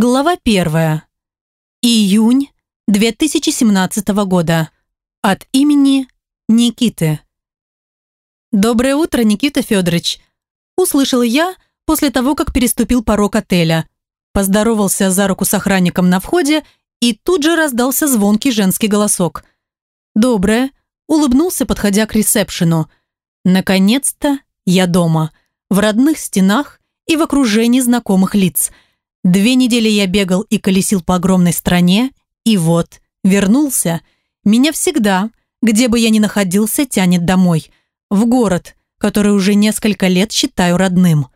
Глава первая. Июнь 2017 года. От имени Никиты. «Доброе утро, Никита Федорович!» Услышал я после того, как переступил порог отеля. Поздоровался за руку с охранником на входе и тут же раздался звонкий женский голосок. «Доброе!» Улыбнулся, подходя к ресепшену. «Наконец-то я дома, в родных стенах и в окружении знакомых лиц». Две недели я бегал и колесил по огромной стране, и вот, вернулся. Меня всегда, где бы я ни находился, тянет домой. В город, который уже несколько лет считаю родным.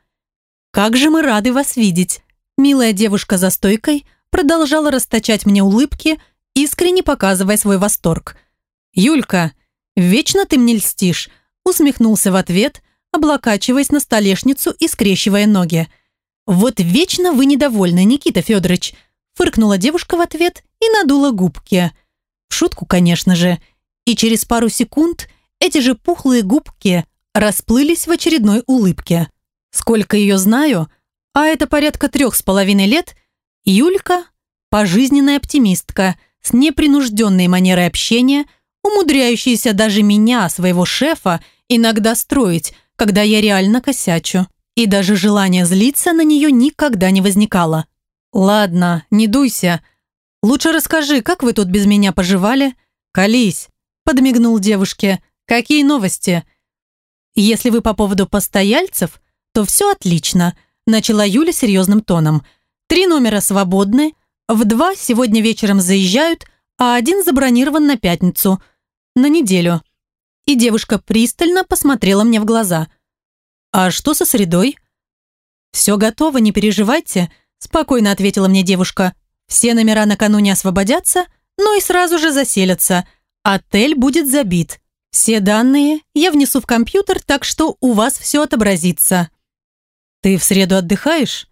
«Как же мы рады вас видеть!» Милая девушка за стойкой продолжала расточать мне улыбки, искренне показывая свой восторг. «Юлька, вечно ты мне льстишь!» усмехнулся в ответ, облокачиваясь на столешницу и скрещивая ноги. «Вот вечно вы недовольны, Никита Федорович», фыркнула девушка в ответ и надула губки. В шутку, конечно же. И через пару секунд эти же пухлые губки расплылись в очередной улыбке. Сколько ее знаю, а это порядка трех с половиной лет, Юлька – пожизненная оптимистка с непринужденной манерой общения, умудряющаяся даже меня, своего шефа, иногда строить, когда я реально косячу и даже желание злиться на нее никогда не возникало. «Ладно, не дуйся. Лучше расскажи, как вы тут без меня поживали?» «Колись», – подмигнул девушке. «Какие новости?» «Если вы по поводу постояльцев, то все отлично», – начала Юля серьезным тоном. «Три номера свободны, в два сегодня вечером заезжают, а один забронирован на пятницу, на неделю». И девушка пристально посмотрела мне в глаза – «А что со средой?» «Все готово, не переживайте», – спокойно ответила мне девушка. «Все номера накануне освободятся, но и сразу же заселятся. Отель будет забит. Все данные я внесу в компьютер, так что у вас все отобразится». «Ты в среду отдыхаешь?»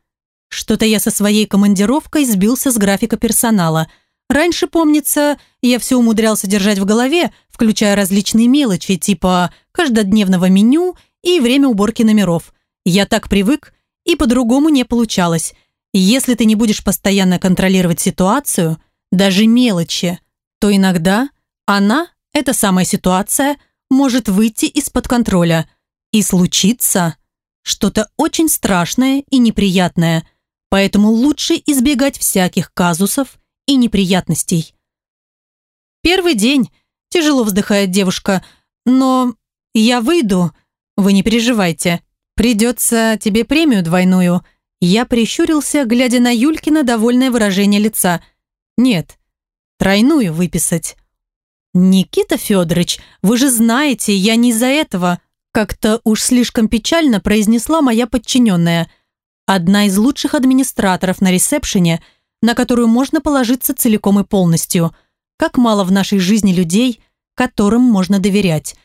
Что-то я со своей командировкой сбился с графика персонала. Раньше, помнится, я все умудрялся держать в голове, включая различные мелочи, типа каждодневного меню – и время уборки номеров. Я так привык, и по-другому не получалось. Если ты не будешь постоянно контролировать ситуацию, даже мелочи, то иногда она, эта самая ситуация, может выйти из-под контроля и случиться что-то очень страшное и неприятное, поэтому лучше избегать всяких казусов и неприятностей. Первый день, тяжело вздыхает девушка, но я выйду, вы не переживайте. Придется тебе премию двойную». Я прищурился, глядя на Юлькина довольное выражение лица. «Нет, тройную выписать». «Никита Федорович, вы же знаете, я не из-за этого», как-то уж слишком печально произнесла моя подчиненная. Одна из лучших администраторов на ресепшене, на которую можно положиться целиком и полностью. Как мало в нашей жизни людей, которым можно доверять.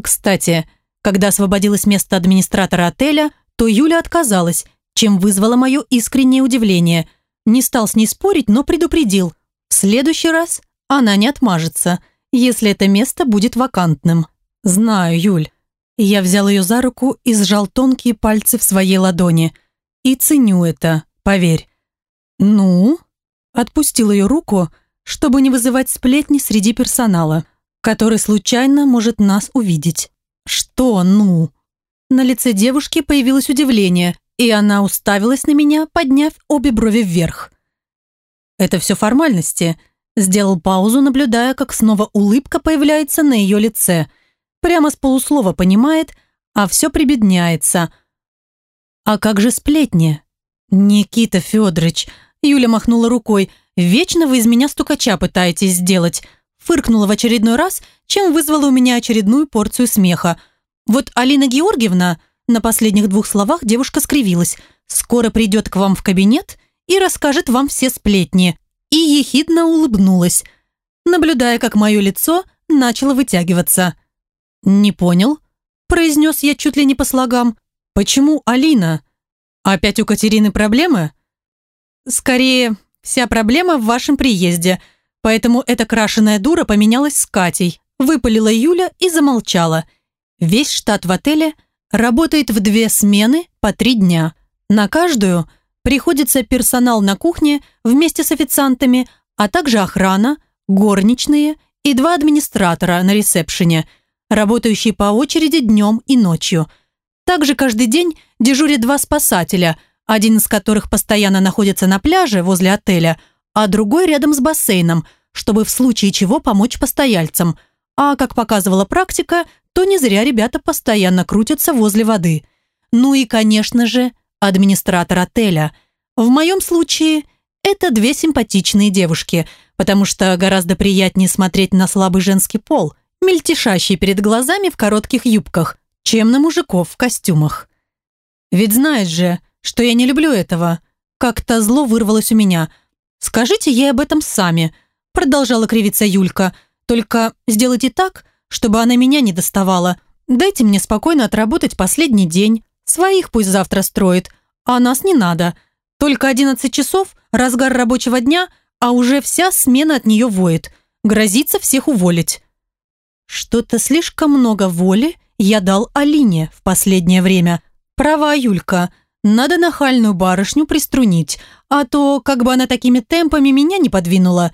Кстати, когда освободилось место администратора отеля, то Юля отказалась, чем вызвало мое искреннее удивление. Не стал с ней спорить, но предупредил. В следующий раз она не отмажется, если это место будет вакантным. Знаю, Юль. Я взял ее за руку и сжал тонкие пальцы в своей ладони. И ценю это, поверь. Ну? Отпустил ее руку, чтобы не вызывать сплетни среди персонала, который случайно может нас увидеть. «Что «ну»?» На лице девушки появилось удивление, и она уставилась на меня, подняв обе брови вверх. «Это все формальности», Сделал паузу, наблюдая, как снова улыбка появляется на ее лице. Прямо с полуслова понимает, а все прибедняется. «А как же сплетни?» «Никита Федорович», Юля махнула рукой, «вечно вы из меня стукача пытаетесь сделать фыркнула в очередной раз, чем вызвала у меня очередную порцию смеха. Вот Алина Георгиевна, на последних двух словах девушка скривилась, скоро придет к вам в кабинет и расскажет вам все сплетни. И ехидно улыбнулась, наблюдая, как мое лицо начало вытягиваться. «Не понял», – произнес я чуть ли не по слогам. «Почему Алина? Опять у Катерины проблемы?» «Скорее, вся проблема в вашем приезде», Поэтому эта крашеная дура поменялась с Катей, выпалила Юля и замолчала. Весь штат в отеле работает в две смены по три дня. На каждую приходится персонал на кухне вместе с официантами, а также охрана, горничные и два администратора на ресепшене, работающие по очереди днем и ночью. Также каждый день дежурят два спасателя, один из которых постоянно находится на пляже возле отеля, а другой рядом с бассейном, чтобы в случае чего помочь постояльцам. А как показывала практика, то не зря ребята постоянно крутятся возле воды. Ну и, конечно же, администратор отеля. В моем случае это две симпатичные девушки, потому что гораздо приятнее смотреть на слабый женский пол, мельтешащий перед глазами в коротких юбках, чем на мужиков в костюмах. Ведь знаешь же, что я не люблю этого. Как-то зло вырвалось у меня. Скажите ей об этом сами, продолжала кривиться Юлька. Только сделайте так, чтобы она меня не доставала. Дайте мне спокойно отработать последний день. Своих пусть завтра строит, а нас не надо. Только 11 часов, разгар рабочего дня, а уже вся смена от нее воет. Грозится всех уволить. Что-то слишком много воли я дал Алине в последнее время. Права, Юлька. Надо нахальную барышню приструнить, а то, как бы она такими темпами меня не подвинула.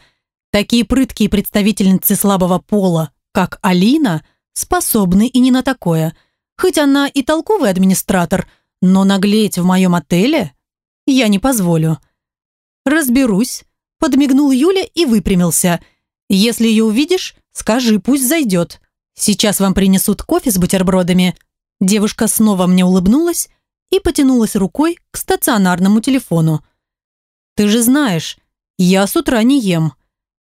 Такие прыткие представительницы слабого пола, как Алина, способны и не на такое. Хоть она и толковый администратор, но наглеть в моем отеле я не позволю. Разберусь, подмигнул Юля и выпрямился. Если ее увидишь, скажи, пусть зайдет. Сейчас вам принесут кофе с бутербродами. Девушка снова мне улыбнулась и потянулась рукой к стационарному телефону. Ты же знаешь, я с утра не ем.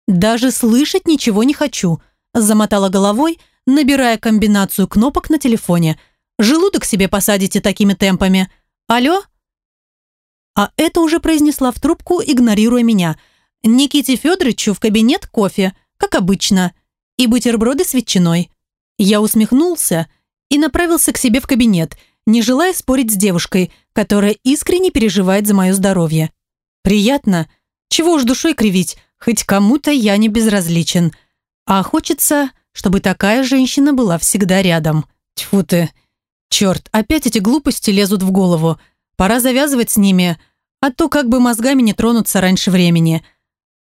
Даже слышать ничего не хочу, замотала головой, набирая комбинацию кнопок на телефоне. Желудок себе посадите такими темпами. Алло? А это уже произнесла в трубку, игнорируя меня. Никите Федоровичу в кабинет кофе, как обычно, и бутерброды с ветчиной. Я усмехнулся и направился к себе в кабинет, не желая спорить с девушкой, которая искренне переживает за мое здоровье. Приятно. Чего уж душой кривить, хоть кому-то я не безразличен. А хочется, чтобы такая женщина была всегда рядом. Тьфу ты. Черт, опять эти глупости лезут в голову. Пора завязывать с ними, а то как бы мозгами не тронуться раньше времени.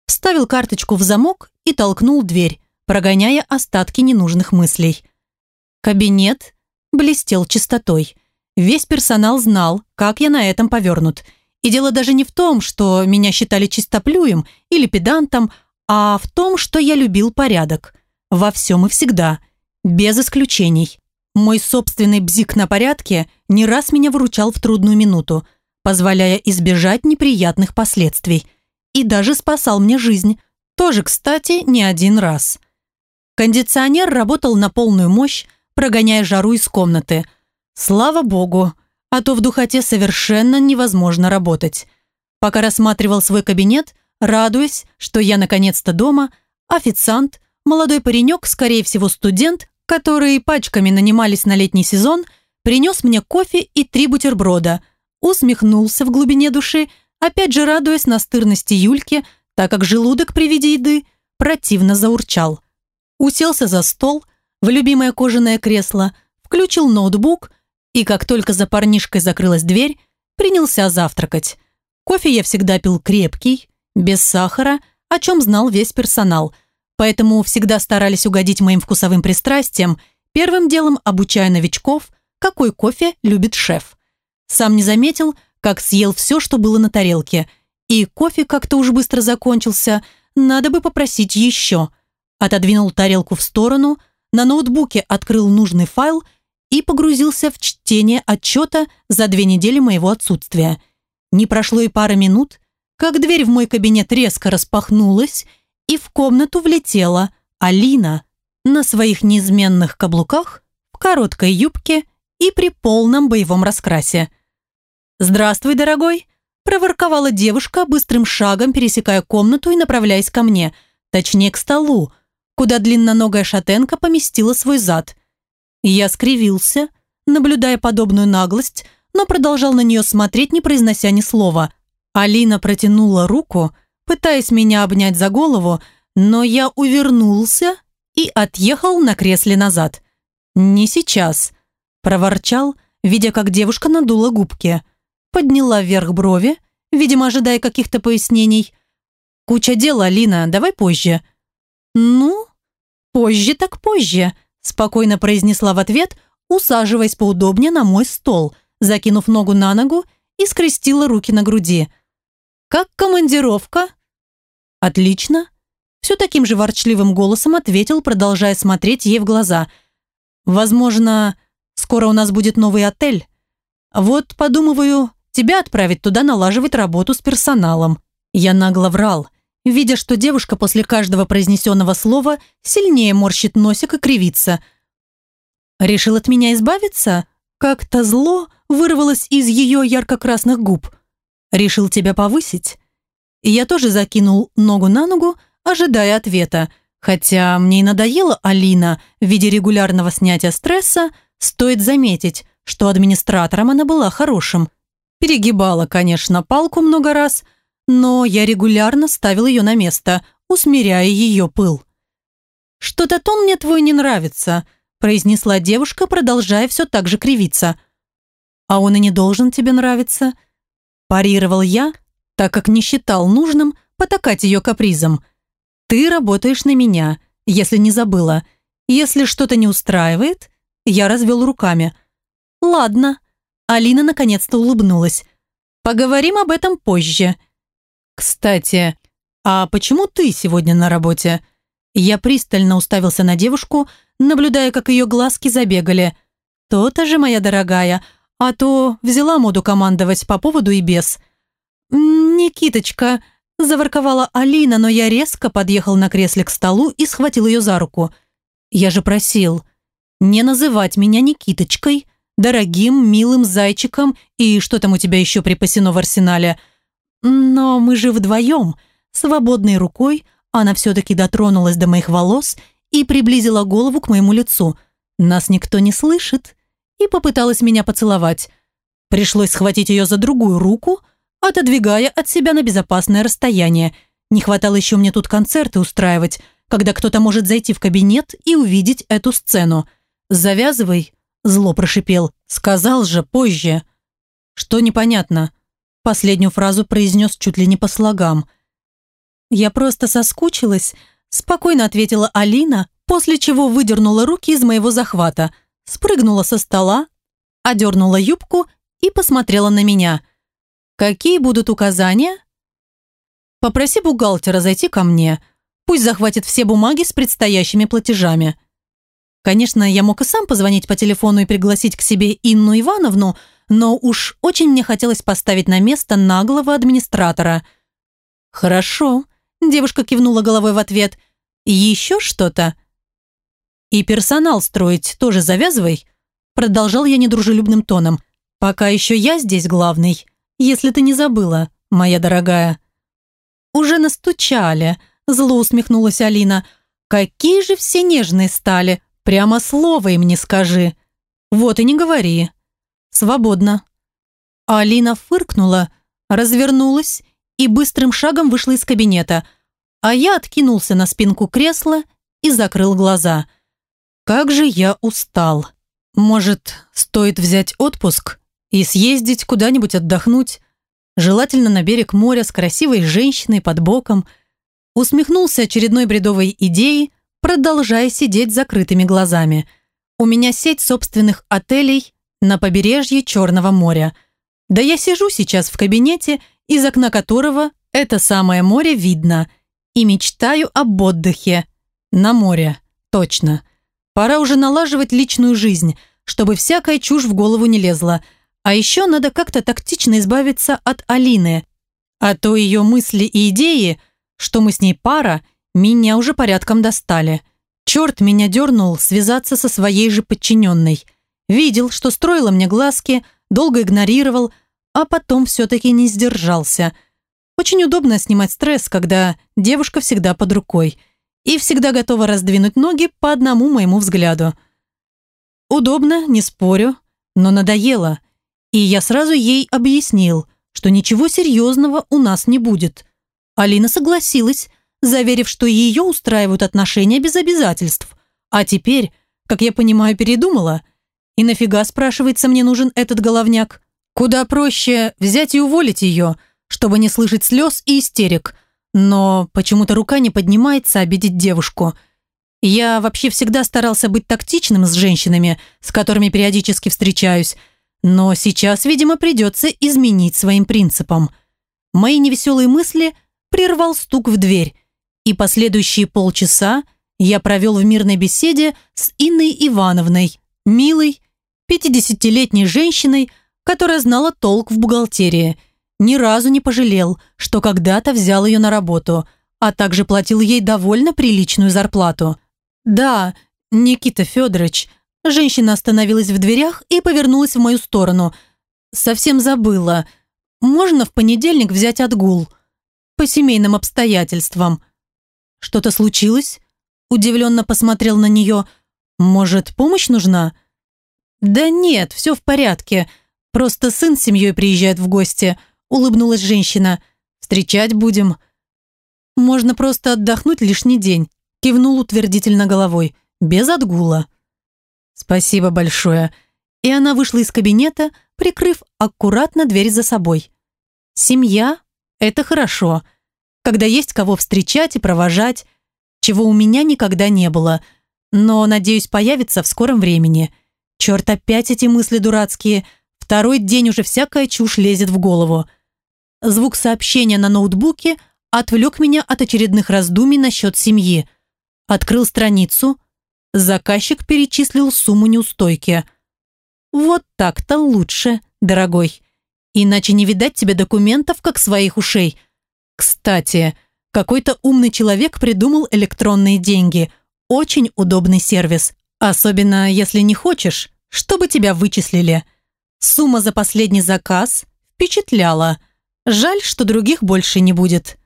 Вставил карточку в замок и толкнул дверь, прогоняя остатки ненужных мыслей. Кабинет блестел чистотой. Весь персонал знал, как я на этом повернут. И дело даже не в том, что меня считали чистоплюем или педантом, а в том, что я любил порядок. Во всем и всегда. Без исключений. Мой собственный бзик на порядке не раз меня выручал в трудную минуту, позволяя избежать неприятных последствий. И даже спасал мне жизнь. Тоже, кстати, не один раз. Кондиционер работал на полную мощь, прогоняя жару из комнаты. Слава богу, а то в духоте совершенно невозможно работать. Пока рассматривал свой кабинет, радуясь, что я наконец-то дома, официант, молодой паренек, скорее всего студент, которые пачками нанимались на летний сезон, принес мне кофе и три бутерброда, усмехнулся в глубине души, опять же радуясь настырности Юльки, так как желудок при виде еды противно заурчал. Уселся за стол, в любимое кожаное кресло, включил ноутбук и, как только за парнишкой закрылась дверь, принялся завтракать. Кофе я всегда пил крепкий, без сахара, о чем знал весь персонал – поэтому всегда старались угодить моим вкусовым пристрастиям, первым делом обучая новичков, какой кофе любит шеф. Сам не заметил, как съел все, что было на тарелке, и кофе как-то уж быстро закончился, надо бы попросить еще. Отодвинул тарелку в сторону, на ноутбуке открыл нужный файл и погрузился в чтение отчета за две недели моего отсутствия. Не прошло и пары минут, как дверь в мой кабинет резко распахнулась, и в комнату влетела Алина на своих неизменных каблуках, в короткой юбке и при полном боевом раскрасе. «Здравствуй, дорогой!» – проворковала девушка, быстрым шагом пересекая комнату и направляясь ко мне, точнее к столу, куда длинноногая шатенка поместила свой зад. Я скривился, наблюдая подобную наглость, но продолжал на нее смотреть, не произнося ни слова. Алина протянула руку – пытаясь меня обнять за голову, но я увернулся и отъехал на кресле назад. «Не сейчас», – проворчал, видя, как девушка надула губки, подняла вверх брови видимо, ожидая каких-то пояснений. «Куча дела, Алина, давай позже». «Ну, позже так позже», спокойно произнесла в ответ, усаживаясь поудобнее на мой стол, закинув ногу на ногу и скрестила руки на груди. «Как командировка?» «Отлично», все таким же ворчливым голосом ответил, продолжая смотреть ей в глаза. «Возможно, скоро у нас будет новый отель. Вот, подумываю, тебя отправить туда налаживать работу с персоналом». Я нагло врал, видя, что девушка после каждого произнесенного слова сильнее морщит носик и кривится. «Решил от меня избавиться?» Как-то зло вырвалось из ее ярко-красных губ. «Решил тебя повысить?» Я тоже закинул ногу на ногу, ожидая ответа. Хотя мне и надоела Алина в виде регулярного снятия стресса, стоит заметить, что администратором она была хорошим. Перегибала, конечно, палку много раз, но я регулярно ставил ее на место, усмиряя ее пыл. «Что-то тон мне твой не нравится», произнесла девушка, продолжая все так же кривиться. «А он и не должен тебе нравиться», парировал я, так как не считал нужным потакать ее капризом. Ты работаешь на меня, если не забыла. Если что-то не устраивает, я развел руками. Ладно. Алина наконец-то улыбнулась. Поговорим об этом позже. Кстати, а почему ты сегодня на работе? Я пристально уставился на девушку, наблюдая, как ее глазки забегали. То-то же, моя дорогая, а то взяла моду командовать по поводу и без. «Никиточка, Заворковала Алина, но я резко подъехал на кресле к столу и схватил ее за руку. «Я же просил не называть меня Никиточкой, дорогим, милым зайчиком и что там у тебя еще припасено в арсенале. Но мы же вдвоем». Свободной рукой она все-таки дотронулась до моих волос и приблизила голову к моему лицу. Нас никто не слышит. И попыталась меня поцеловать. Пришлось схватить ее за другую руку – отодвигая от себя на безопасное расстояние. Не хватало еще мне тут концерты устраивать, когда кто-то может зайти в кабинет и увидеть эту сцену. «Завязывай», – зло прошипел. «Сказал же позже». «Что непонятно?» Последнюю фразу произнес чуть ли не по слогам. «Я просто соскучилась», – спокойно ответила Алина, после чего выдернула руки из моего захвата, спрыгнула со стола, одернула юбку и посмотрела на меня – Какие будут указания? Попроси бухгалтера зайти ко мне. Пусть захватит все бумаги с предстоящими платежами. Конечно, я мог и сам позвонить по телефону и пригласить к себе Инну Ивановну, но уж очень мне хотелось поставить на место наглого администратора. «Хорошо», – девушка кивнула головой в ответ. «Еще что-то?» «И персонал строить тоже завязывай», – продолжал я недружелюбным тоном. «Пока еще я здесь главный если ты не забыла, моя дорогая». «Уже настучали», – зло усмехнулась Алина. «Какие же все нежные стали, прямо слово им не скажи». «Вот и не говори». «Свободно». Алина фыркнула, развернулась и быстрым шагом вышла из кабинета, а я откинулся на спинку кресла и закрыл глаза. «Как же я устал. Может, стоит взять отпуск?» и съездить куда-нибудь отдохнуть, желательно на берег моря с красивой женщиной под боком. Усмехнулся очередной бредовой идеей, продолжая сидеть закрытыми глазами. У меня сеть собственных отелей на побережье Черного моря. Да я сижу сейчас в кабинете, из окна которого это самое море видно, и мечтаю об отдыхе. На море, точно. Пора уже налаживать личную жизнь, чтобы всякая чушь в голову не лезла – а еще надо как-то тактично избавиться от Алины. А то ее мысли и идеи, что мы с ней пара, меня уже порядком достали. Черт меня дернул связаться со своей же подчиненной. Видел, что строила мне глазки, долго игнорировал, а потом все-таки не сдержался. Очень удобно снимать стресс, когда девушка всегда под рукой и всегда готова раздвинуть ноги по одному моему взгляду. Удобно, не спорю, но надоело – и я сразу ей объяснил, что ничего серьезного у нас не будет. Алина согласилась, заверив, что ее устраивают отношения без обязательств. А теперь, как я понимаю, передумала. И нафига, спрашивается, мне нужен этот головняк? Куда проще взять и уволить ее, чтобы не слышать слез и истерик, но почему-то рука не поднимается обидеть девушку. Я вообще всегда старался быть тактичным с женщинами, с которыми периодически встречаюсь, но сейчас, видимо, придется изменить своим принципам. Мои невеселые мысли прервал стук в дверь, и последующие полчаса я провел в мирной беседе с Инной Ивановной, милой, 50-летней женщиной, которая знала толк в бухгалтерии. Ни разу не пожалел, что когда-то взял ее на работу, а также платил ей довольно приличную зарплату. «Да, Никита Федорович», женщина остановилась в дверях и повернулась в мою сторону. «Совсем забыла. Можно в понедельник взять отгул?» «По семейным обстоятельствам». «Что-то случилось?» Удивленно посмотрел на нее. «Может, помощь нужна?» «Да нет, все в порядке. Просто сын с семьей приезжает в гости», улыбнулась женщина. «Встречать будем». «Можно просто отдохнуть лишний день», кивнул утвердительно головой, без отгула. «Спасибо большое». И она вышла из кабинета, прикрыв аккуратно дверь за собой. «Семья – это хорошо, когда есть кого встречать и провожать, чего у меня никогда не было, но, надеюсь, появится в скором времени. Черт, опять эти мысли дурацкие. Второй день уже всякая чушь лезет в голову. Звук сообщения на ноутбуке отвлек меня от очередных раздумий насчет семьи. Открыл страницу. Заказчик перечислил сумму неустойки. Вот так-то лучше, дорогой. Иначе не видать тебе документов, как своих ушей. Кстати, какой-то умный человек придумал электронные деньги. Очень удобный сервис. Особенно, если не хочешь, чтобы тебя вычислили. Сумма за последний заказ впечатляла. Жаль, что других больше не будет.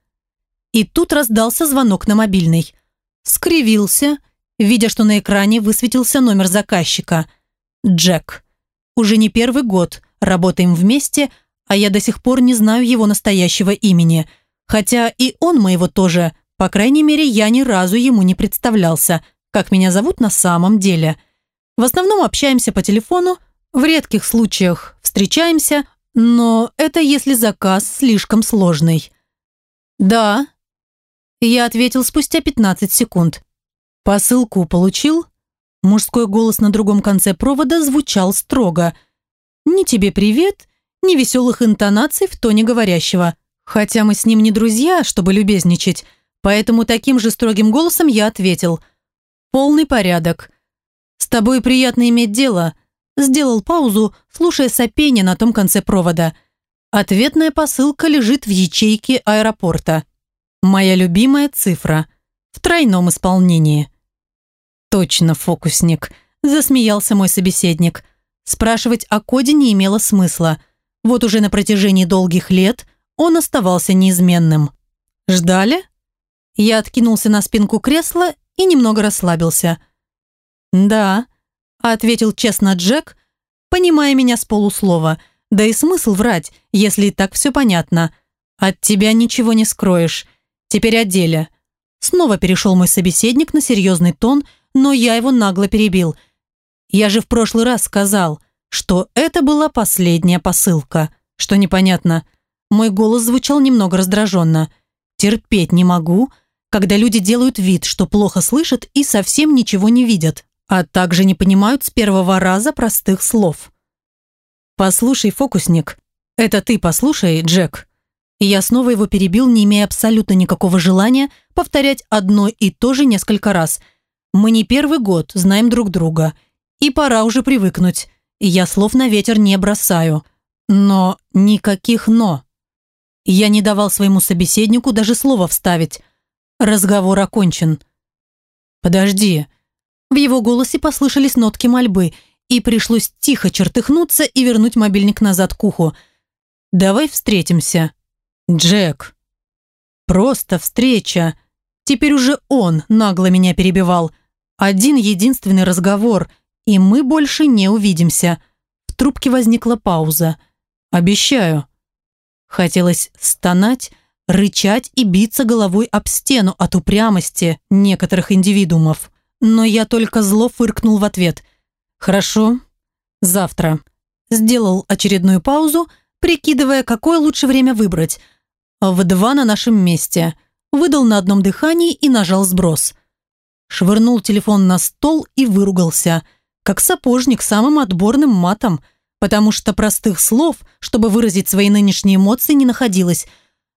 И тут раздался звонок на мобильный. Скривился, видя, что на экране высветился номер заказчика. Джек. Уже не первый год работаем вместе, а я до сих пор не знаю его настоящего имени – Хотя и он моего тоже, по крайней мере, я ни разу ему не представлялся, как меня зовут на самом деле. В основном общаемся по телефону, в редких случаях встречаемся, но это если заказ слишком сложный. «Да», – я ответил спустя 15 секунд. «Посылку получил?» Мужской голос на другом конце провода звучал строго. «Ни тебе привет, ни веселых интонаций в тоне говорящего. Хотя мы с ним не друзья, чтобы любезничать, поэтому таким же строгим голосом я ответил. «Полный порядок. С тобой приятно иметь дело», сделал паузу, слушая сопение на том конце провода. Ответная посылка лежит в ячейке аэропорта. Моя любимая цифра. В тройном исполнении. «Точно, фокусник», – засмеялся мой собеседник. Спрашивать о коде не имело смысла. Вот уже на протяжении долгих лет он оставался неизменным. «Ждали?» Я откинулся на спинку кресла и немного расслабился. «Да», — ответил честно Джек, понимая меня с полуслова. «Да и смысл врать, если и так все понятно. От тебя ничего не скроешь. Теперь о деле». Снова перешел мой собеседник на серьезный тон, но я его нагло перебил. «Я же в прошлый раз сказал, что это была последняя посылка. Что непонятно?» Мой голос звучал немного раздраженно. Терпеть не могу, когда люди делают вид, что плохо слышат и совсем ничего не видят, а также не понимают с первого раза простых слов. «Послушай, фокусник, это ты послушай, Джек». И я снова его перебил, не имея абсолютно никакого желания повторять одно и то же несколько раз. Мы не первый год знаем друг друга, и пора уже привыкнуть. Я слов на ветер не бросаю. Но никаких «но». Я не давал своему собеседнику даже слова вставить. Разговор окончен. «Подожди». В его голосе послышались нотки мольбы, и пришлось тихо чертыхнуться и вернуть мобильник назад к уху. «Давай встретимся». «Джек». «Просто встреча». Теперь уже он нагло меня перебивал. Один единственный разговор, и мы больше не увидимся. В трубке возникла пауза. «Обещаю». Хотелось стонать, рычать и биться головой об стену от упрямости некоторых индивидуумов. Но я только зло фыркнул в ответ. «Хорошо, завтра». Сделал очередную паузу, прикидывая, какое лучше время выбрать. в два на нашем месте. Выдал на одном дыхании и нажал сброс. Швырнул телефон на стол и выругался, как сапожник самым отборным матом, потому что простых слов, чтобы выразить свои нынешние эмоции, не находилось.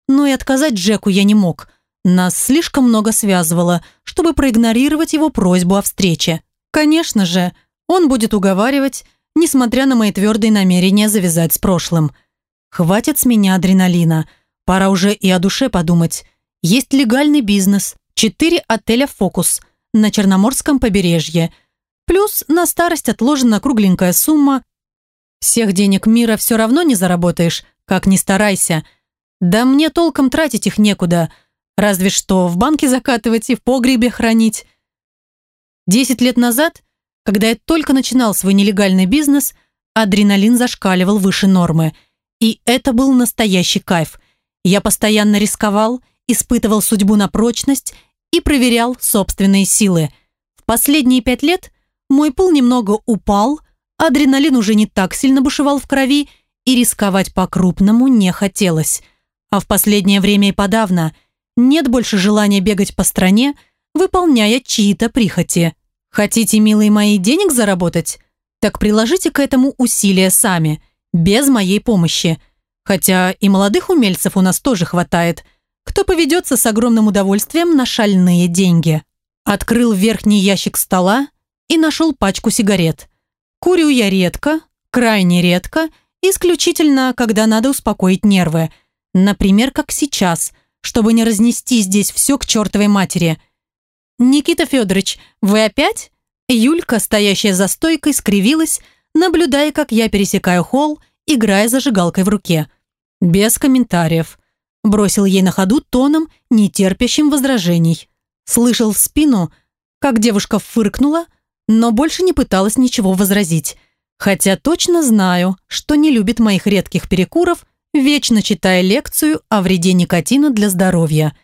Но и отказать Джеку я не мог. Нас слишком много связывало, чтобы проигнорировать его просьбу о встрече. Конечно же, он будет уговаривать, несмотря на мои твердые намерения завязать с прошлым. Хватит с меня адреналина. Пора уже и о душе подумать. Есть легальный бизнес, четыре отеля «Фокус» на Черноморском побережье. Плюс на старость отложена кругленькая сумма. Всех денег мира все равно не заработаешь, как ни старайся. Да мне толком тратить их некуда. Разве что в банке закатывать и в погребе хранить. Десять лет назад когда я только начинал свой нелегальный бизнес, адреналин зашкаливал выше нормы. И это был настоящий кайф. Я постоянно рисковал, испытывал судьбу на прочность и проверял собственные силы. В последние пять лет мой пыл немного упал, адреналин уже не так сильно бушевал в крови, и рисковать по-крупному не хотелось. А в последнее время и подавно нет больше желания бегать по стране, выполняя чьи-то прихоти. Хотите, милые мои, денег заработать? Так приложите к этому усилия сами, без моей помощи. Хотя и молодых умельцев у нас тоже хватает, кто поведется с огромным удовольствием на шальные деньги. Открыл верхний ящик стола и нашел пачку сигарет. Курю я редко, крайне редко, исключительно, когда надо успокоить нервы. Например, как сейчас, чтобы не разнести здесь все к чертовой матери – «Никита Федорович, вы опять?» Юлька, стоящая за стойкой, скривилась, наблюдая, как я пересекаю холл, играя зажигалкой в руке. Без комментариев. Бросил ей на ходу тоном, не терпящим возражений. Слышал в спину, как девушка фыркнула, но больше не пыталась ничего возразить. Хотя точно знаю, что не любит моих редких перекуров, вечно читая лекцию о вреде никотина для здоровья.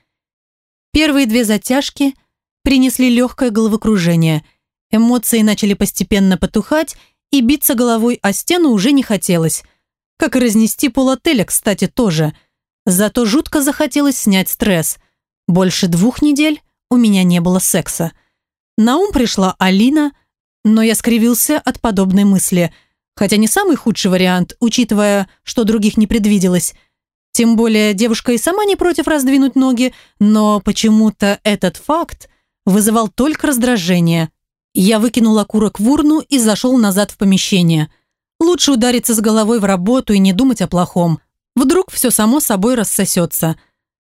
Первые две затяжки – принесли легкое головокружение. Эмоции начали постепенно потухать, и биться головой о стену уже не хотелось. Как и разнести пол отеля, кстати, тоже. Зато жутко захотелось снять стресс. Больше двух недель у меня не было секса. На ум пришла Алина, но я скривился от подобной мысли, хотя не самый худший вариант, учитывая, что других не предвиделось. Тем более девушка и сама не против раздвинуть ноги, но почему-то этот факт вызывал только раздражение. Я выкинул окурок в урну и зашел назад в помещение. Лучше удариться с головой в работу и не думать о плохом. Вдруг все само собой рассосется.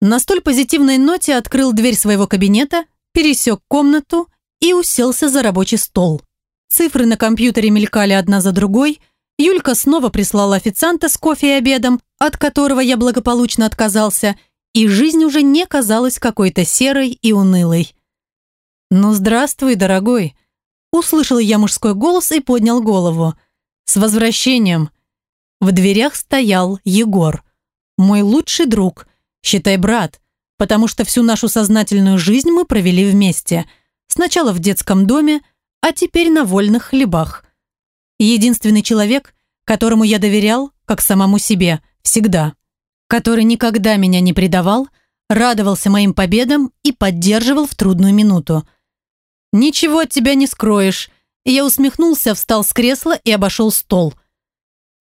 На столь позитивной ноте открыл дверь своего кабинета, пересек комнату и уселся за рабочий стол. Цифры на компьютере мелькали одна за другой. Юлька снова прислала официанта с кофе и обедом, от которого я благополучно отказался, и жизнь уже не казалась какой-то серой и унылой. «Ну, здравствуй, дорогой!» Услышал я мужской голос и поднял голову. «С возвращением!» В дверях стоял Егор. Мой лучший друг, считай брат, потому что всю нашу сознательную жизнь мы провели вместе. Сначала в детском доме, а теперь на вольных хлебах. Единственный человек, которому я доверял, как самому себе, всегда. Который никогда меня не предавал, радовался моим победам и поддерживал в трудную минуту. «Ничего от тебя не скроешь». Я усмехнулся, встал с кресла и обошел стол.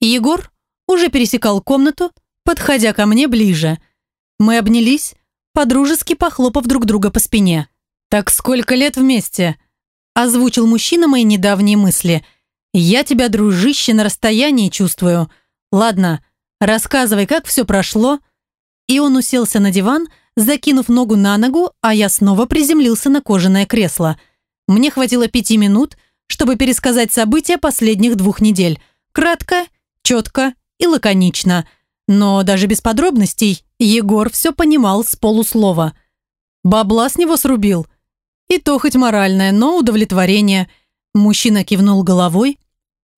Егор уже пересекал комнату, подходя ко мне ближе. Мы обнялись, подружески похлопав друг друга по спине. «Так сколько лет вместе?» Озвучил мужчина мои недавние мысли. «Я тебя, дружище, на расстоянии чувствую. Ладно, рассказывай, как все прошло». И он уселся на диван, закинув ногу на ногу, а я снова приземлился на кожаное кресло – мне хватило пяти минут, чтобы пересказать события последних двух недель. Кратко, четко и лаконично. Но даже без подробностей Егор все понимал с полуслова. Бабла с него срубил. И то хоть моральное, но удовлетворение. Мужчина кивнул головой,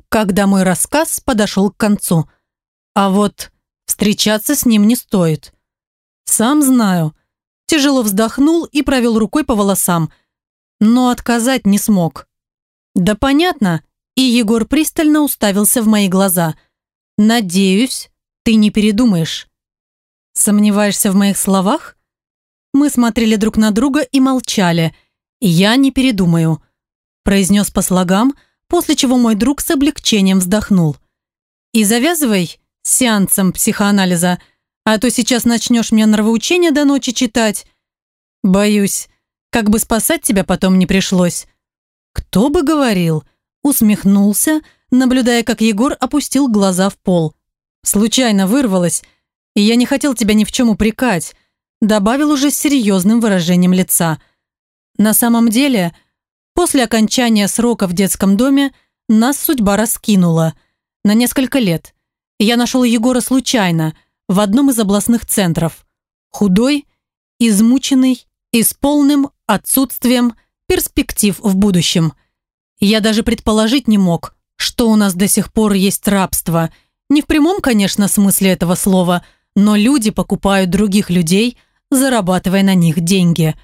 когда мой рассказ подошел к концу. А вот встречаться с ним не стоит. Сам знаю. Тяжело вздохнул и провел рукой по волосам – но отказать не смог. Да понятно, и Егор пристально уставился в мои глаза. Надеюсь, ты не передумаешь. Сомневаешься в моих словах? Мы смотрели друг на друга и молчали. Я не передумаю. Произнес по слогам, после чего мой друг с облегчением вздохнул. И завязывай с сеансом психоанализа, а то сейчас начнешь мне нравоучения до ночи читать. Боюсь, как бы спасать тебя потом не пришлось. Кто бы говорил? Усмехнулся, наблюдая, как Егор опустил глаза в пол. Случайно вырвалась, и я не хотел тебя ни в чем упрекать, добавил уже с серьезным выражением лица. На самом деле, после окончания срока в детском доме нас судьба раскинула на несколько лет. Я нашел Егора случайно в одном из областных центров. Худой, измученный и с полным отсутствием перспектив в будущем. Я даже предположить не мог, что у нас до сих пор есть рабство. Не в прямом, конечно, смысле этого слова, но люди покупают других людей, зарабатывая на них деньги.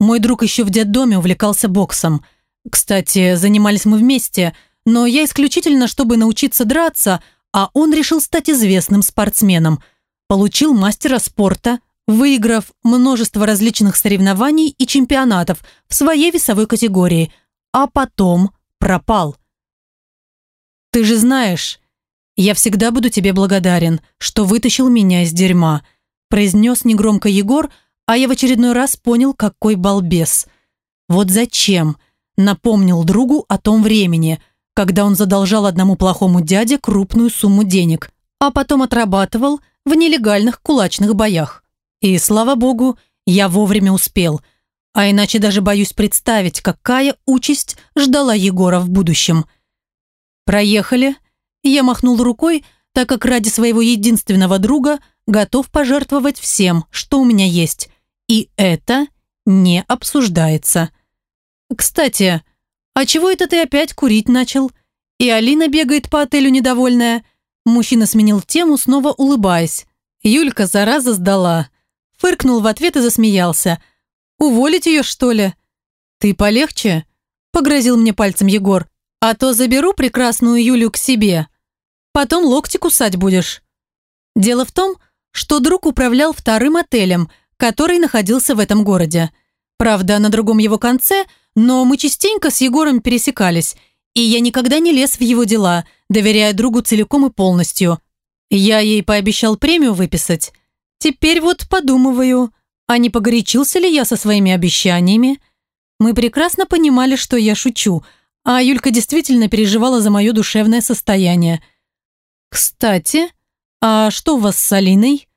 Мой друг еще в детдоме увлекался боксом. Кстати, занимались мы вместе, но я исключительно, чтобы научиться драться, а он решил стать известным спортсменом. Получил мастера спорта, выиграв множество различных соревнований и чемпионатов в своей весовой категории, а потом пропал. «Ты же знаешь, я всегда буду тебе благодарен, что вытащил меня из дерьма», произнес негромко Егор, а я в очередной раз понял, какой балбес. Вот зачем напомнил другу о том времени, когда он задолжал одному плохому дяде крупную сумму денег, а потом отрабатывал в нелегальных кулачных боях. И, слава богу, я вовремя успел. А иначе даже боюсь представить, какая участь ждала Егора в будущем. «Проехали». Я махнул рукой, так как ради своего единственного друга готов пожертвовать всем, что у меня есть. И это не обсуждается. «Кстати, а чего это ты опять курить начал?» И Алина бегает по отелю недовольная. Мужчина сменил тему, снова улыбаясь. Юлька зараза сдала. Фыркнул в ответ и засмеялся. «Уволить ее, что ли?» «Ты полегче?» Погрозил мне пальцем Егор. «А то заберу прекрасную Юлю к себе. Потом локти кусать будешь». Дело в том, что друг управлял вторым отелем, который находился в этом городе. Правда, на другом его конце, но мы частенько с Егором пересекались, и я никогда не лез в его дела, доверяя другу целиком и полностью. Я ей пообещал премию выписать, Теперь вот подумываю, а не погорячился ли я со своими обещаниями? Мы прекрасно понимали, что я шучу, а Юлька действительно переживала за мое душевное состояние. «Кстати, а что у вас с Алиной?»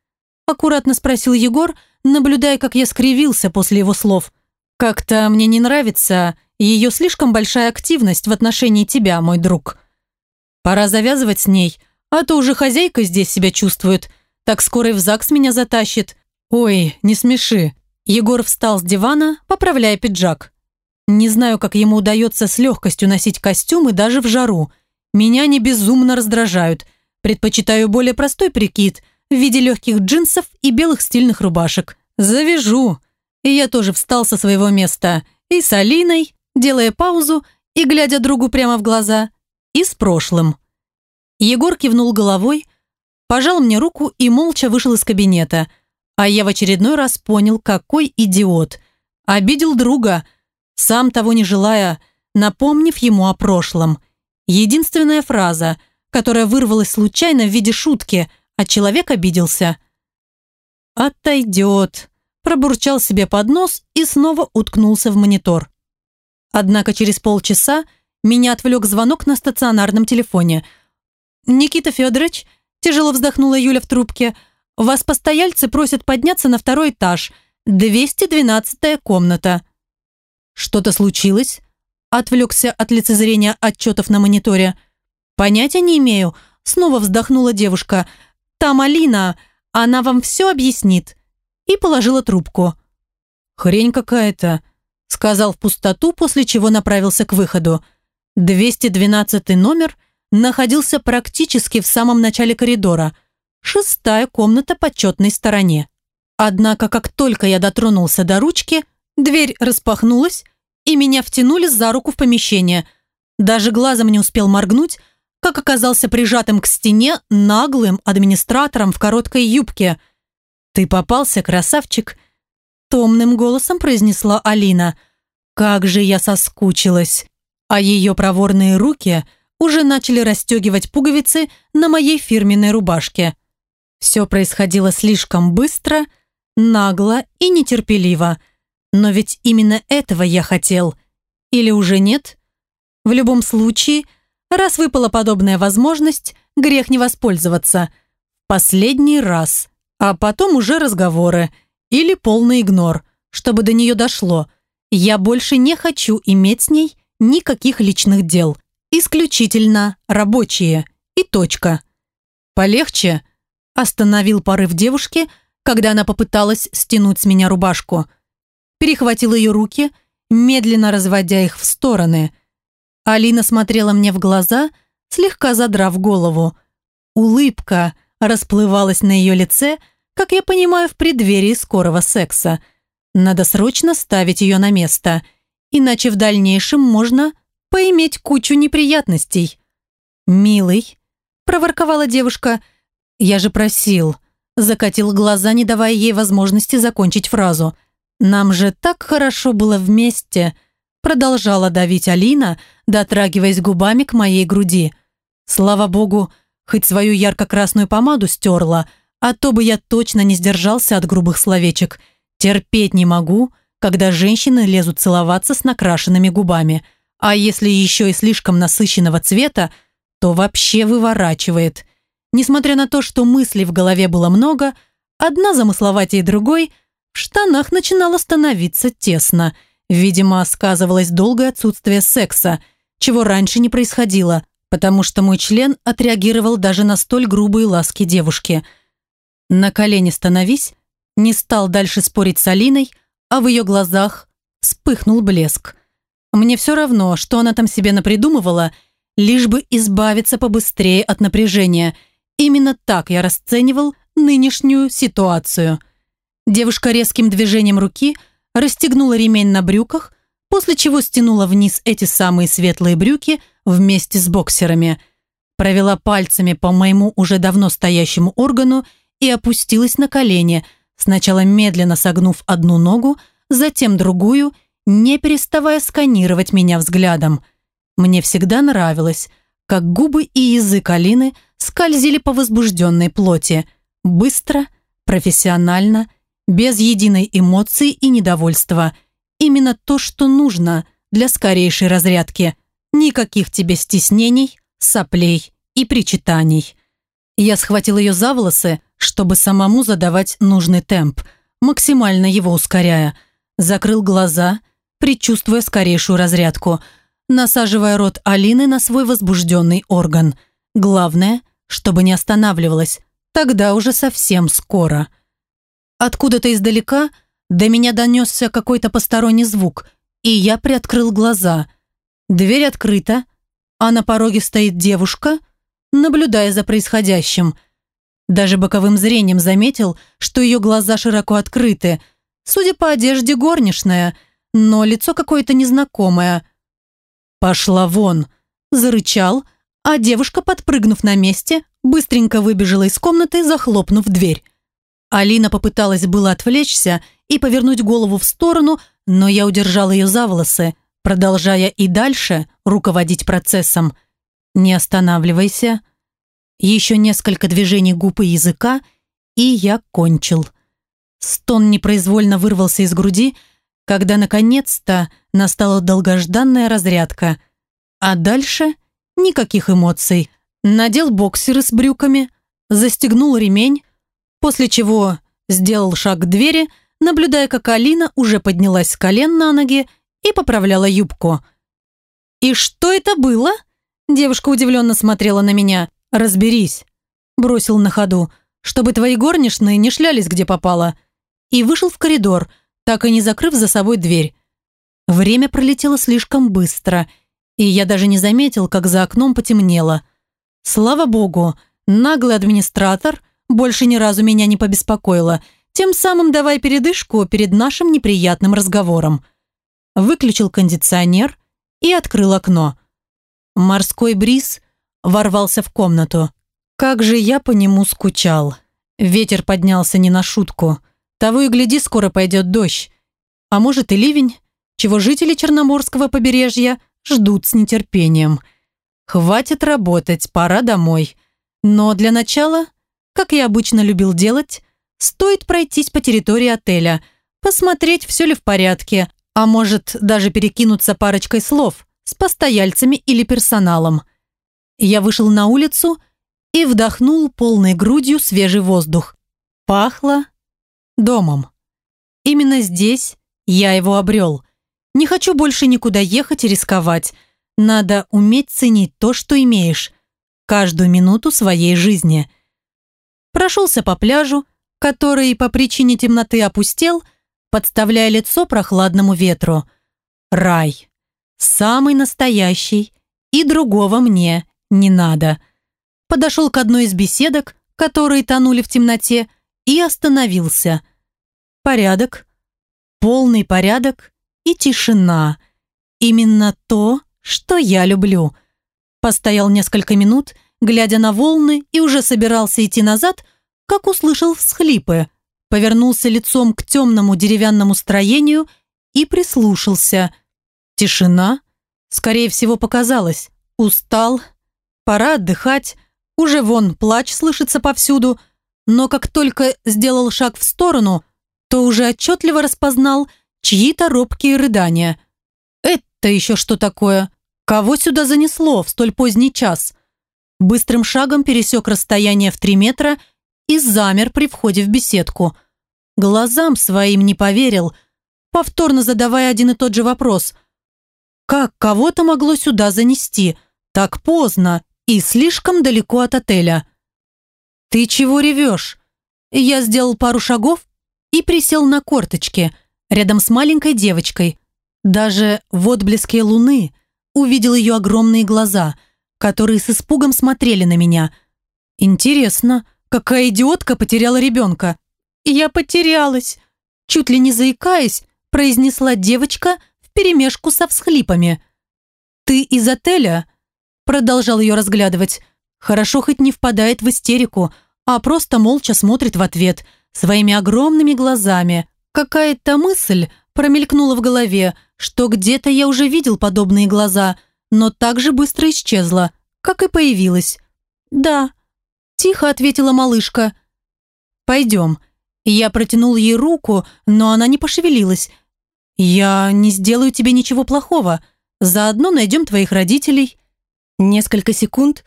Аккуратно спросил Егор, наблюдая, как я скривился после его слов. «Как-то мне не нравится ее слишком большая активность в отношении тебя, мой друг. Пора завязывать с ней, а то уже хозяйка здесь себя чувствует», так скоро и в ЗАГС меня затащит. Ой, не смеши. Егор встал с дивана, поправляя пиджак. Не знаю, как ему удается с легкостью носить костюмы даже в жару. Меня они безумно раздражают. Предпочитаю более простой прикид в виде легких джинсов и белых стильных рубашек. Завяжу. И я тоже встал со своего места. И с Алиной, делая паузу и глядя другу прямо в глаза. И с прошлым. Егор кивнул головой, пожал мне руку и молча вышел из кабинета. А я в очередной раз понял, какой идиот. Обидел друга, сам того не желая, напомнив ему о прошлом. Единственная фраза, которая вырвалась случайно в виде шутки, а человек обиделся. «Отойдет», пробурчал себе под нос и снова уткнулся в монитор. Однако через полчаса меня отвлек звонок на стационарном телефоне. «Никита Федорович, Тяжело вздохнула Юля в трубке. «Вас постояльцы просят подняться на второй этаж. 212-я комната». «Что-то случилось?» Отвлекся от лицезрения отчетов на мониторе. «Понятия не имею». Снова вздохнула девушка. «Там Алина. Она вам все объяснит». И положила трубку. «Хрень какая-то», сказал в пустоту, после чего направился к выходу. 212 номер находился практически в самом начале коридора, шестая комната по четной стороне. Однако, как только я дотронулся до ручки, дверь распахнулась, и меня втянули за руку в помещение. Даже глазом не успел моргнуть, как оказался прижатым к стене наглым администратором в короткой юбке. «Ты попался, красавчик!» Томным голосом произнесла Алина. «Как же я соскучилась!» А ее проворные руки уже начали расстегивать пуговицы на моей фирменной рубашке. Все происходило слишком быстро, нагло и нетерпеливо. Но ведь именно этого я хотел. Или уже нет? В любом случае, раз выпала подобная возможность, грех не воспользоваться. Последний раз. А потом уже разговоры. Или полный игнор, чтобы до нее дошло. Я больше не хочу иметь с ней никаких личных дел. Исключительно рабочие. И точка. Полегче. Остановил порыв девушки, когда она попыталась стянуть с меня рубашку. Перехватил ее руки, медленно разводя их в стороны. Алина смотрела мне в глаза, слегка задрав голову. Улыбка расплывалась на ее лице, как я понимаю, в преддверии скорого секса. Надо срочно ставить ее на место, иначе в дальнейшем можно поиметь кучу неприятностей. «Милый», – проворковала девушка, – «Я же просил», – закатил глаза, не давая ей возможности закончить фразу. «Нам же так хорошо было вместе», – продолжала давить Алина, дотрагиваясь губами к моей груди. «Слава богу, хоть свою ярко-красную помаду стерла, а то бы я точно не сдержался от грубых словечек. Терпеть не могу, когда женщины лезут целоваться с накрашенными губами. А если еще и слишком насыщенного цвета, то вообще выворачивает. Несмотря на то, что мыслей в голове было много, одна замысловатее другой, в штанах начинало становиться тесно. Видимо, сказывалось долгое отсутствие секса, чего раньше не происходило, потому что мой член отреагировал даже на столь грубые ласки девушки. «На колени становись», не стал дальше спорить с Алиной, а в ее глазах вспыхнул блеск. Мне все равно, что она там себе напридумывала, лишь бы избавиться побыстрее от напряжения – Именно так я расценивал нынешнюю ситуацию. Девушка резким движением руки расстегнула ремень на брюках, после чего стянула вниз эти самые светлые брюки вместе с боксерами, провела пальцами по моему уже давно стоящему органу и опустилась на колени, сначала медленно согнув одну ногу, затем другую, не переставая сканировать меня взглядом. Мне всегда нравилось, как губы и язык Алины – скользили по возбужденной плоти. Быстро, профессионально, без единой эмоции и недовольства. Именно то, что нужно для скорейшей разрядки. Никаких тебе стеснений, соплей и причитаний. Я схватил ее за волосы, чтобы самому задавать нужный темп, максимально его ускоряя. Закрыл глаза, предчувствуя скорейшую разрядку, насаживая рот Алины на свой возбужденный орган. Главное – чтобы не останавливалась, тогда уже совсем скоро. Откуда-то издалека до меня донесся какой-то посторонний звук, и я приоткрыл глаза. Дверь открыта, а на пороге стоит девушка, наблюдая за происходящим. Даже боковым зрением заметил, что ее глаза широко открыты, судя по одежде горничная, но лицо какое-то незнакомое. «Пошла вон!» – зарычал – а девушка, подпрыгнув на месте, быстренько выбежала из комнаты, захлопнув дверь. Алина попыталась было отвлечься и повернуть голову в сторону, но я удержал ее за волосы, продолжая и дальше руководить процессом. «Не останавливайся». Еще несколько движений губ и языка, и я кончил. Стон непроизвольно вырвался из груди, когда наконец-то настала долгожданная разрядка. А дальше – Никаких эмоций. Надел боксеры с брюками, застегнул ремень, после чего сделал шаг к двери, наблюдая, как Алина уже поднялась с колен на ноги и поправляла юбку. «И что это было?» Девушка удивленно смотрела на меня. «Разберись», – бросил на ходу, «чтобы твои горничные не шлялись, где попало». И вышел в коридор, так и не закрыв за собой дверь. Время пролетело слишком быстро – и я даже не заметил, как за окном потемнело. Слава богу, наглый администратор больше ни разу меня не побеспокоила, тем самым давая передышку перед нашим неприятным разговором. Выключил кондиционер и открыл окно. Морской бриз ворвался в комнату. Как же я по нему скучал. Ветер поднялся не на шутку. Того и гляди, скоро пойдет дождь. А может и ливень, чего жители Черноморского побережья ждут с нетерпением. Хватит работать, пора домой. Но для начала, как я обычно любил делать, стоит пройтись по территории отеля, посмотреть, все ли в порядке, а может даже перекинуться парочкой слов с постояльцами или персоналом. Я вышел на улицу и вдохнул полной грудью свежий воздух. Пахло домом. Именно здесь я его обрел. Не хочу больше никуда ехать и рисковать. Надо уметь ценить то, что имеешь. Каждую минуту своей жизни. Прошелся по пляжу, который по причине темноты опустел, подставляя лицо прохладному ветру. Рай. Самый настоящий. И другого мне не надо. Подошел к одной из беседок, которые тонули в темноте, и остановился. Порядок. Полный порядок и тишина. Именно то, что я люблю. Постоял несколько минут, глядя на волны, и уже собирался идти назад, как услышал всхлипы. Повернулся лицом к темному деревянному строению и прислушался. Тишина. Скорее всего, показалось. Устал. Пора отдыхать. Уже вон плач слышится повсюду. Но как только сделал шаг в сторону, то уже отчетливо распознал чьи-то робкие рыдания. Это еще что такое? Кого сюда занесло в столь поздний час? Быстрым шагом пересек расстояние в три метра и замер при входе в беседку. Глазам своим не поверил, повторно задавая один и тот же вопрос. Как кого-то могло сюда занести? Так поздно и слишком далеко от отеля. «Ты чего ревешь?» Я сделал пару шагов и присел на корточки, рядом с маленькой девочкой. Даже в отблеске луны увидел ее огромные глаза, которые с испугом смотрели на меня. Интересно, какая идиотка потеряла ребенка? Я потерялась. Чуть ли не заикаясь, произнесла девочка вперемешку со всхлипами. «Ты из отеля?» Продолжал ее разглядывать. Хорошо хоть не впадает в истерику, а просто молча смотрит в ответ, своими огромными глазами. Какая-то мысль промелькнула в голове, что где-то я уже видел подобные глаза, но так же быстро исчезла, как и появилась. «Да», – тихо ответила малышка. «Пойдем». Я протянул ей руку, но она не пошевелилась. «Я не сделаю тебе ничего плохого. Заодно найдем твоих родителей». Несколько секунд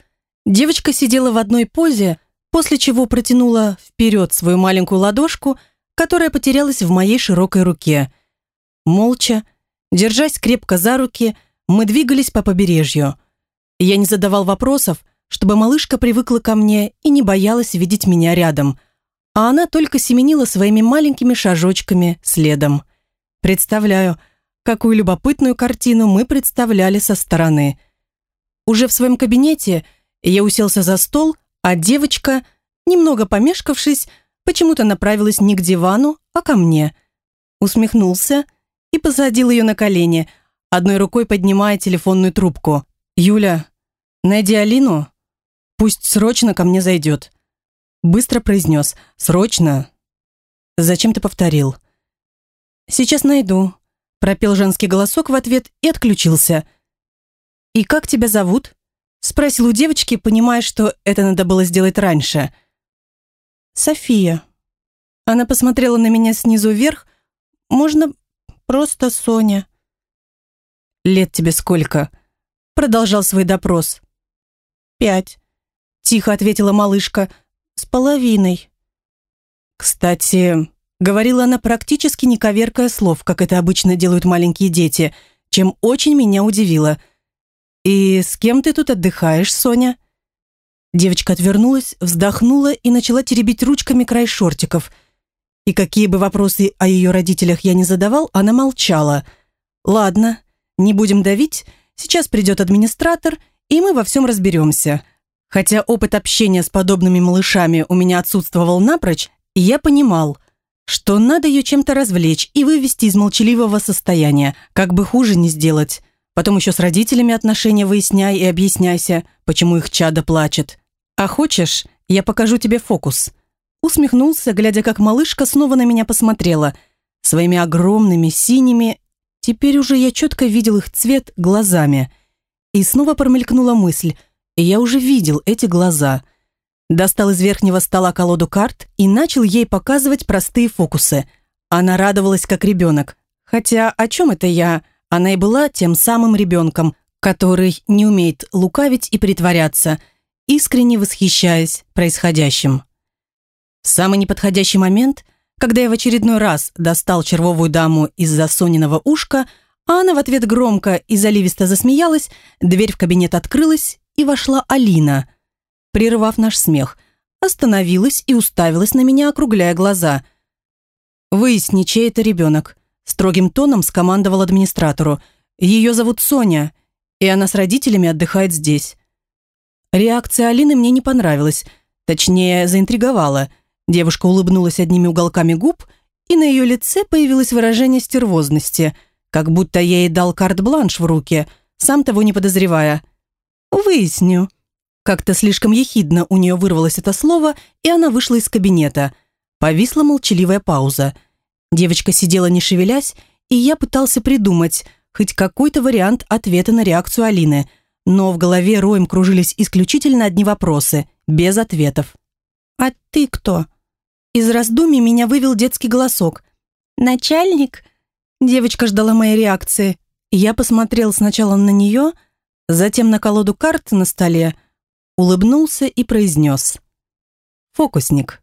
девочка сидела в одной позе, после чего протянула вперед свою маленькую ладошку, которая потерялась в моей широкой руке. Молча, держась крепко за руки, мы двигались по побережью. Я не задавал вопросов, чтобы малышка привыкла ко мне и не боялась видеть меня рядом, а она только семенила своими маленькими шажочками следом. Представляю, какую любопытную картину мы представляли со стороны – уже в своем кабинете я уселся за стол, а девочка, немного помешкавшись, почему-то направилась не к дивану, а ко мне. Усмехнулся и посадил ее на колени, одной рукой поднимая телефонную трубку. «Юля, найди Алину, пусть срочно ко мне зайдет». Быстро произнес «Срочно». «Зачем ты повторил?» «Сейчас найду», пропел женский голосок в ответ и отключился – «И как тебя зовут?» Спросил у девочки, понимая, что это надо было сделать раньше. «София». Она посмотрела на меня снизу вверх. «Можно просто Соня». «Лет тебе сколько?» Продолжал свой допрос. «Пять», — тихо ответила малышка. «С половиной». «Кстати...» Говорила она практически не коверкая слов, как это обычно делают маленькие дети, чем очень меня удивило — «И с кем ты тут отдыхаешь, Соня?» Девочка отвернулась, вздохнула и начала теребить ручками край шортиков. И какие бы вопросы о ее родителях я не задавал, она молчала. «Ладно, не будем давить, сейчас придет администратор, и мы во всем разберемся». Хотя опыт общения с подобными малышами у меня отсутствовал напрочь, я понимал, что надо ее чем-то развлечь и вывести из молчаливого состояния, как бы хуже не сделать. Потом еще с родителями отношения выясняй и объясняйся, почему их чадо плачет. А хочешь, я покажу тебе фокус. усмехнулся, глядя, как малышка снова на меня посмотрела. Своими огромными, синими, теперь уже я четко видел их цвет глазами. И снова промелькнула мысль, я уже видел эти глаза. Достал из верхнего стола колоду карт и начал ей показывать простые фокусы. Она радовалась, как ребенок. Хотя о чем это я? Она и была тем самым ребенком, который не умеет лукавить и притворяться, искренне восхищаясь происходящим. В самый неподходящий момент, когда я в очередной раз достал червовую даму из-за Сониного ушка, а она в ответ громко и заливисто засмеялась, дверь в кабинет открылась, и вошла Алина. Прервав наш смех, остановилась и уставилась на меня, округляя глаза. «Выясни, чей это ребенок», – строгим тоном скомандовал администратору. «Ее зовут Соня, и она с родителями отдыхает здесь». Реакция Алины мне не понравилась, точнее, заинтриговала. Девушка улыбнулась одними уголками губ, и на ее лице появилось выражение стервозности, как будто я ей дал карт-бланш в руки, сам того не подозревая. «Выясню». Как-то слишком ехидно у нее вырвалось это слово, и она вышла из кабинета. Повисла молчаливая пауза. Девочка сидела не шевелясь, и я пытался придумать хоть какой-то вариант ответа на реакцию Алины, но в голове роем кружились исключительно одни вопросы, без ответов. «А ты кто?» Из раздумий меня вывел детский голосок. «Начальник?» Девочка ждала моей реакции. Я посмотрел сначала на нее, затем на колоду карт на столе, улыбнулся и произнес. «Фокусник».